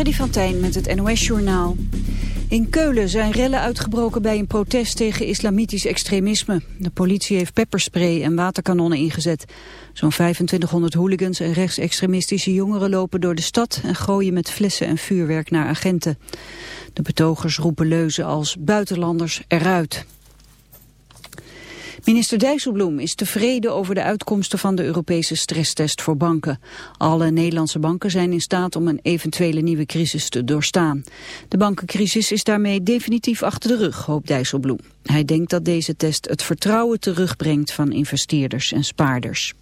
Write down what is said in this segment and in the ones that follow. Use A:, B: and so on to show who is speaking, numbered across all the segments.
A: Freddy van Tijn met het NOS-journaal. In Keulen zijn rellen uitgebroken bij een protest tegen islamitisch extremisme. De politie heeft pepperspray en waterkanonnen ingezet. Zo'n 2500 hooligans en rechtsextremistische jongeren lopen door de stad... en gooien met flessen en vuurwerk naar agenten. De betogers roepen leuzen als buitenlanders eruit. Minister Dijsselbloem is tevreden over de uitkomsten van de Europese stresstest voor banken. Alle Nederlandse banken zijn in staat om een eventuele nieuwe crisis te doorstaan. De bankencrisis is daarmee definitief achter de rug, hoopt Dijsselbloem. Hij denkt dat deze test het vertrouwen terugbrengt van investeerders en spaarders.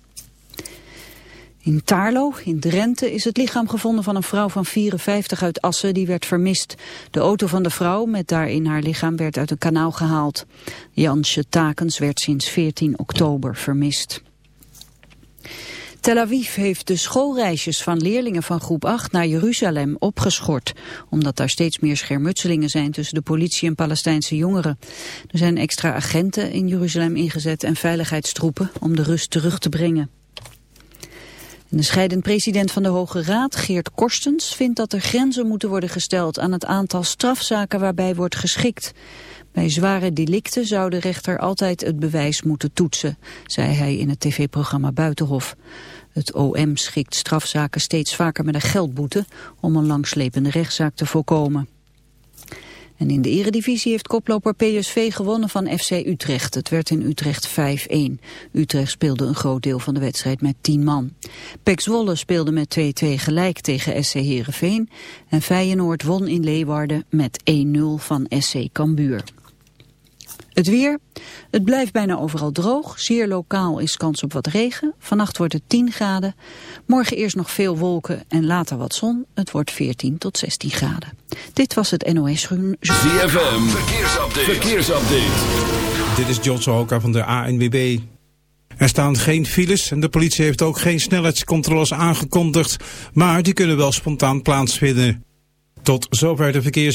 A: In Taarlo, in Drenthe, is het lichaam gevonden van een vrouw van 54 uit Assen die werd vermist. De auto van de vrouw met daarin haar lichaam werd uit een kanaal gehaald. Jansje Takens werd sinds 14 oktober vermist. Tel Aviv heeft de schoolreisjes van leerlingen van groep 8 naar Jeruzalem opgeschort. Omdat daar steeds meer schermutselingen zijn tussen de politie en Palestijnse jongeren. Er zijn extra agenten in Jeruzalem ingezet en veiligheidstroepen om de rust terug te brengen. De scheidend president van de Hoge Raad, Geert Korstens, vindt dat er grenzen moeten worden gesteld aan het aantal strafzaken waarbij wordt geschikt. Bij zware delicten zou de rechter altijd het bewijs moeten toetsen, zei hij in het tv-programma Buitenhof. Het OM schikt strafzaken steeds vaker met een geldboete om een langslepende rechtszaak te voorkomen. En in de eredivisie heeft koploper PSV gewonnen van FC Utrecht. Het werd in Utrecht 5-1. Utrecht speelde een groot deel van de wedstrijd met 10 man. Pek Zwolle speelde met 2-2 gelijk tegen SC Heerenveen. En Feyenoord won in Leeuwarden met 1-0 van SC Cambuur. Het weer. Het blijft bijna overal droog. Zeer lokaal is kans op wat regen. Vannacht wordt het 10 graden. Morgen eerst nog veel wolken en later wat zon. Het wordt 14 tot 16 graden. Dit was het NOS Groen.
B: ZFM. Verkeersupdate. Verkeersupdate.
C: Dit is John Sohoka van de ANWB. Er staan geen files en de politie heeft ook geen snelheidscontroles aangekondigd. Maar die kunnen wel spontaan plaatsvinden. Tot zover de verkeers...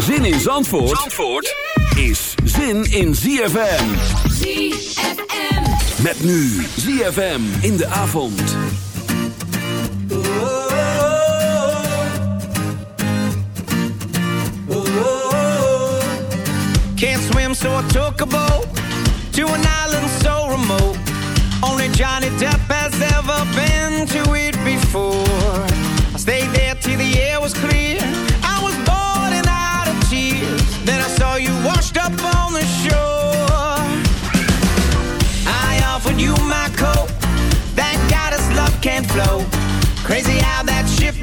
B: Zin in Zandvoort, Zandvoort is zin in ZFM.
D: ZFM.
B: Met nu ZFM in de avond.
E: Can't swim, so I took a boat to an island so remote. Only Johnny Depp has ever been to it before. I stayed there till the air was clear. and flow. Crazy how that
F: shift.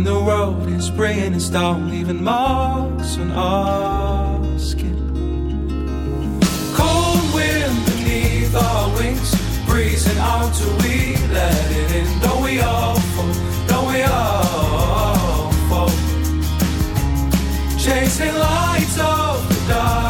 F: And the
G: world is bringing us down, leaving marks on our skin. Cold wind beneath our wings, breezing out till we let it in. Don't we all fall? Don't we all fall? Chasing lights of the dying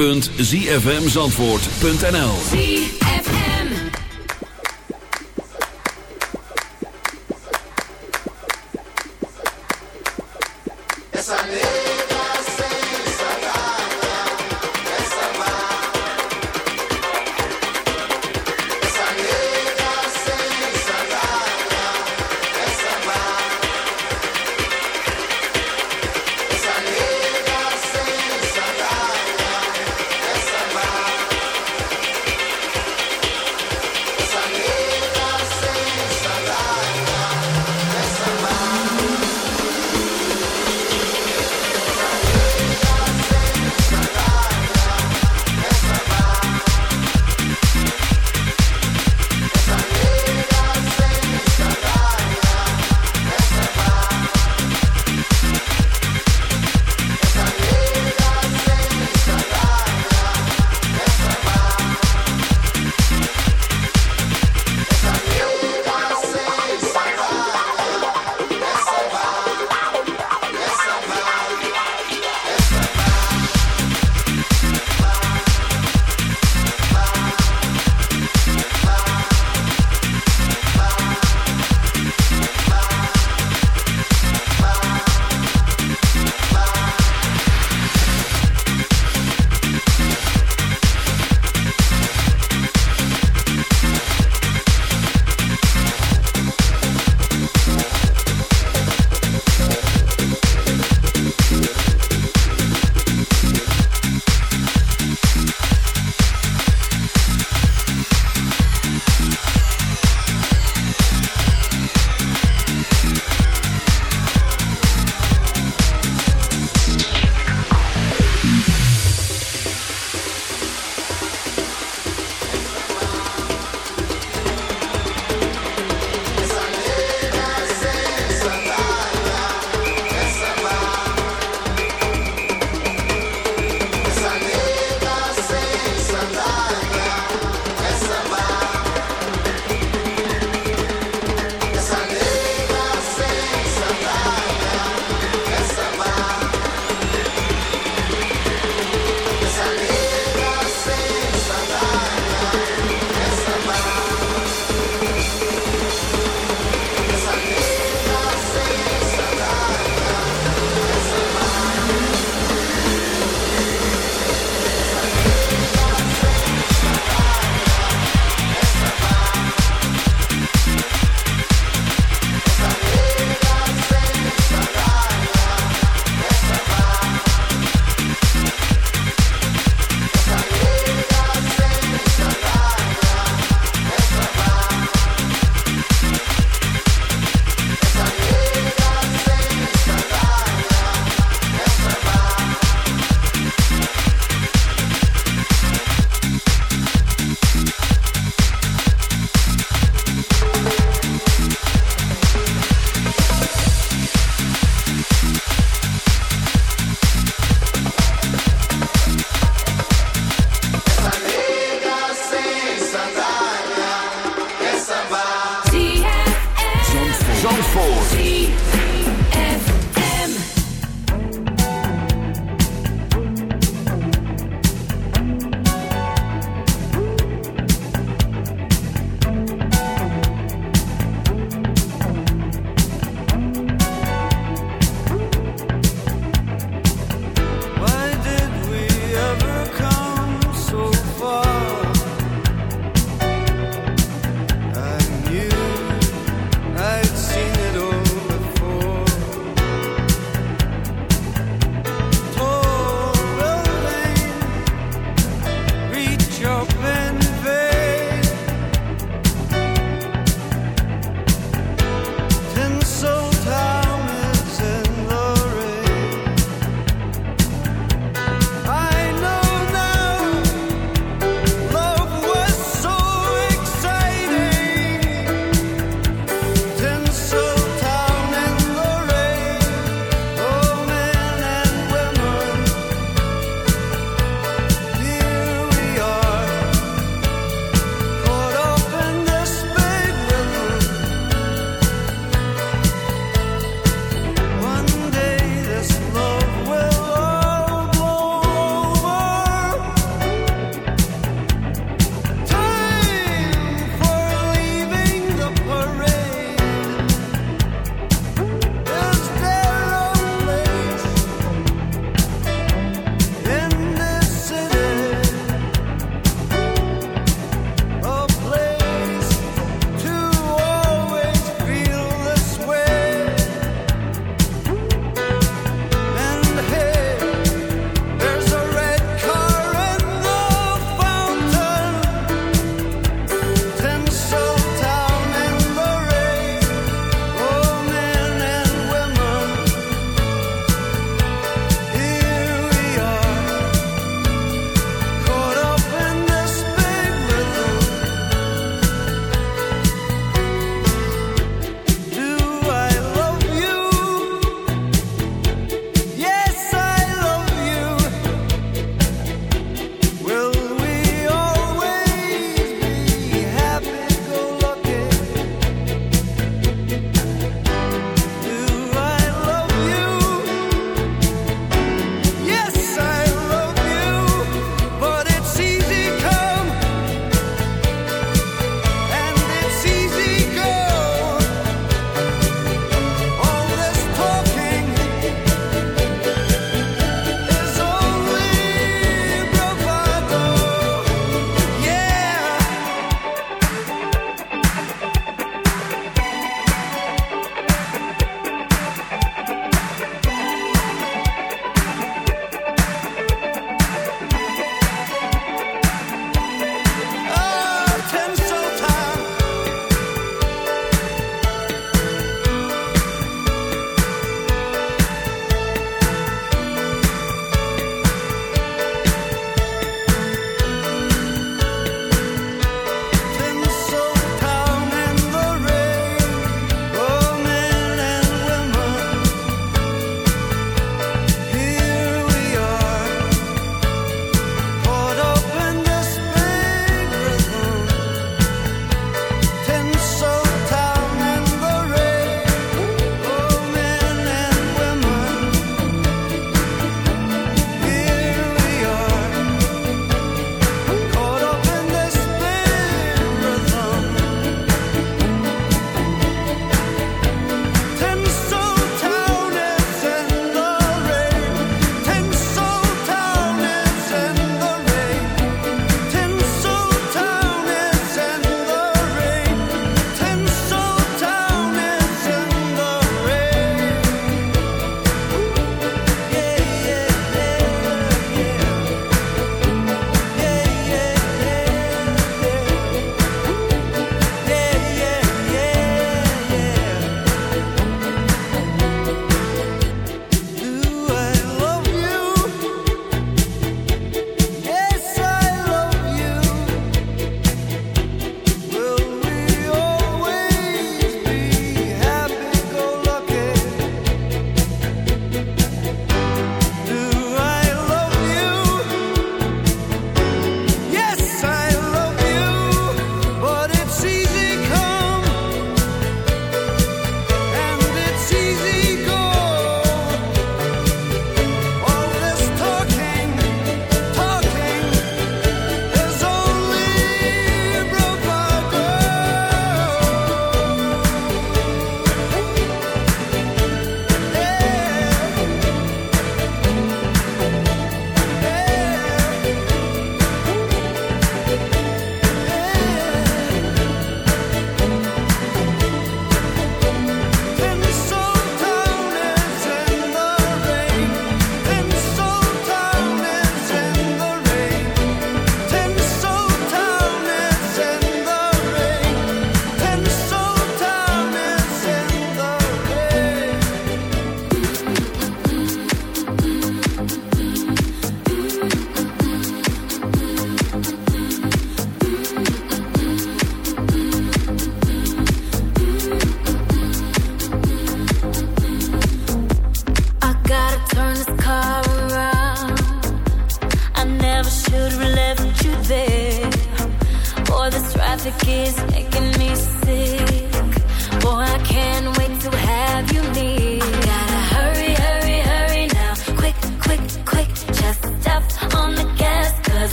H: www.zfmzandvoort.nl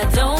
D: I don't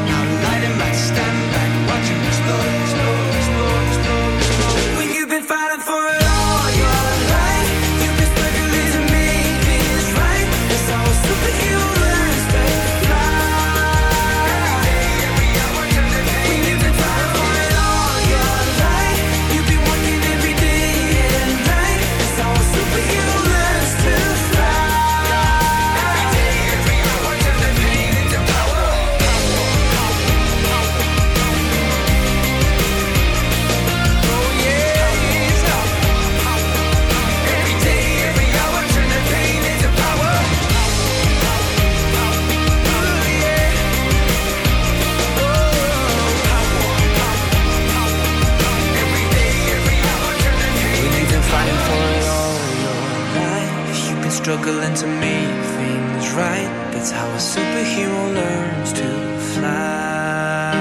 I: struggling to make things right. That's how a superhero learns to fly.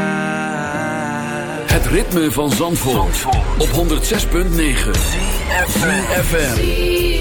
H: Het ritme van Zandvoort, Zandvoort. op 106.9 FM.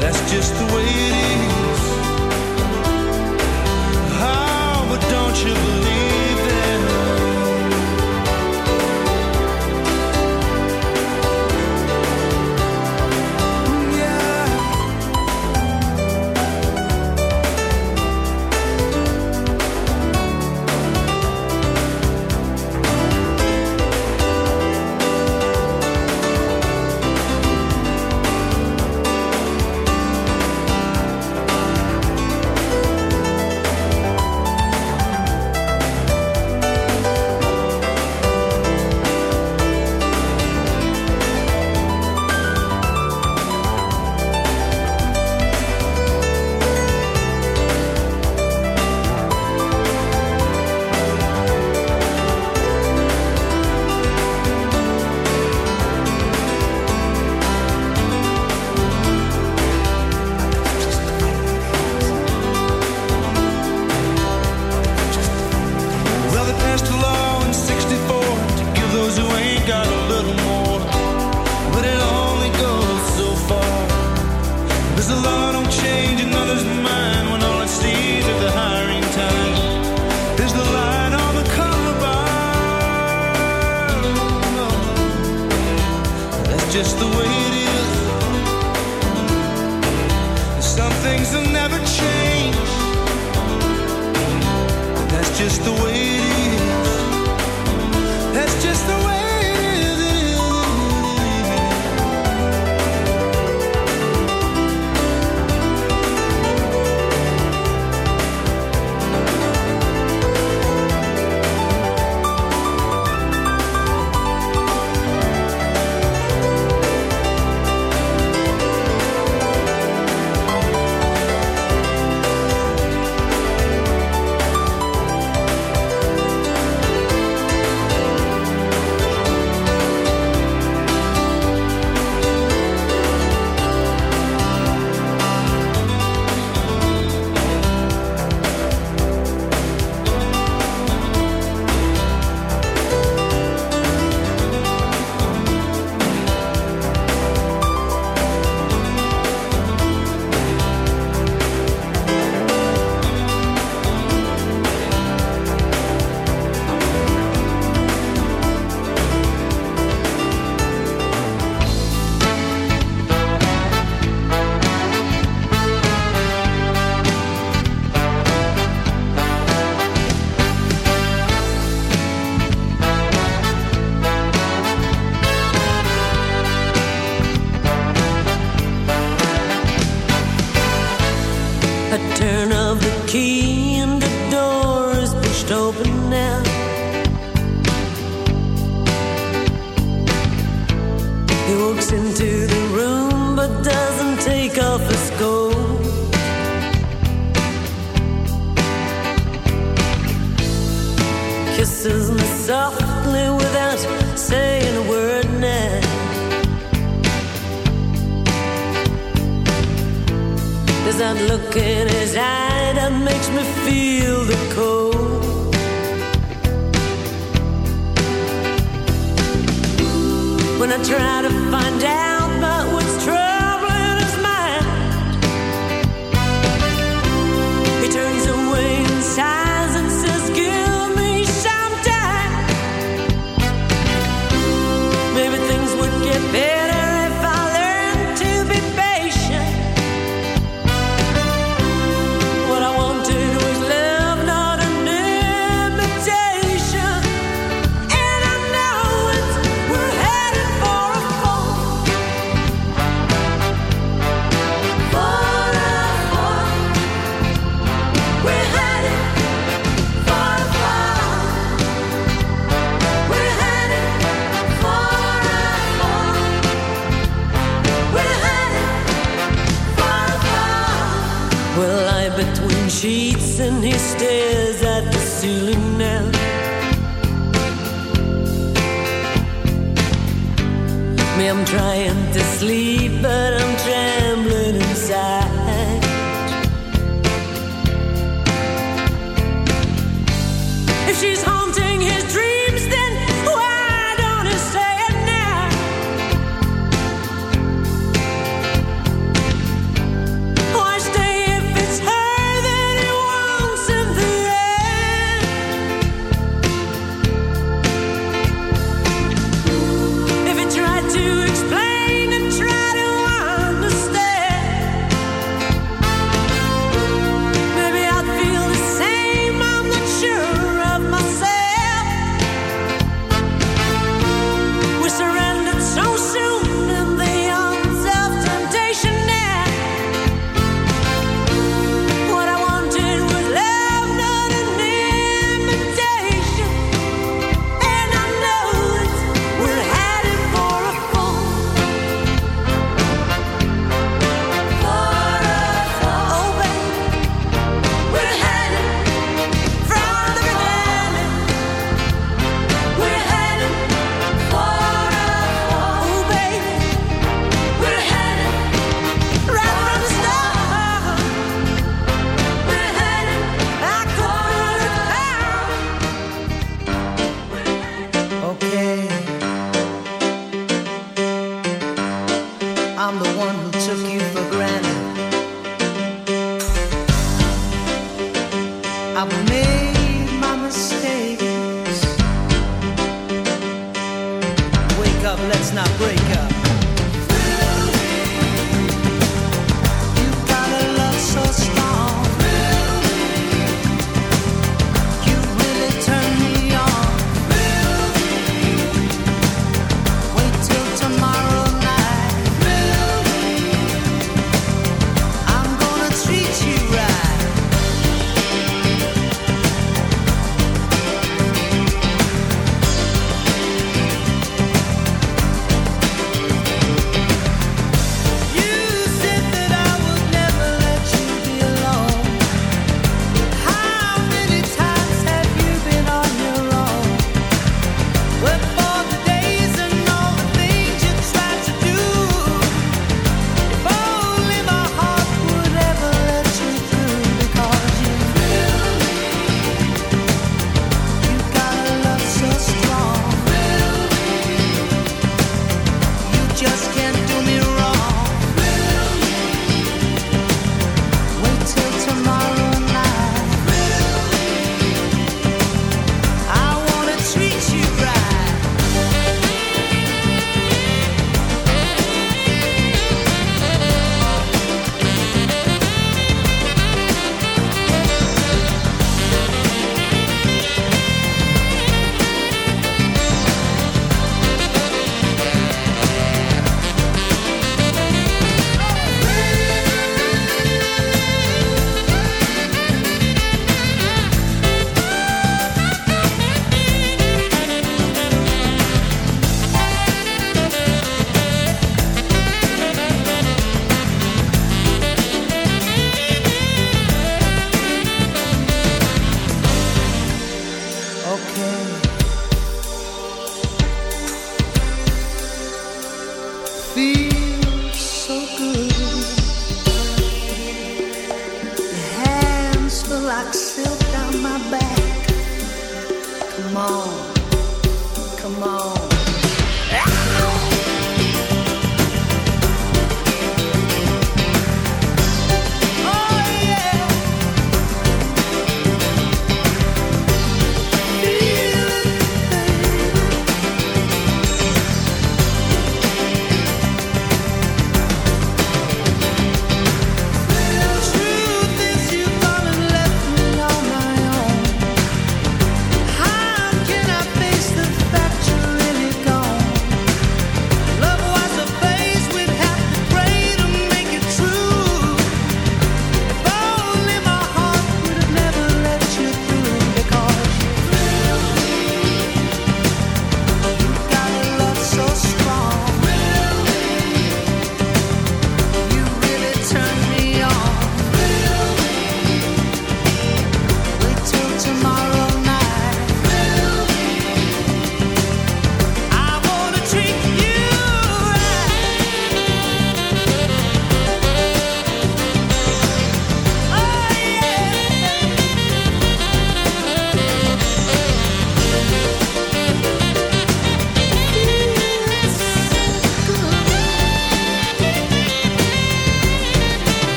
I: That's just the way it is. Oh, but don't you believe?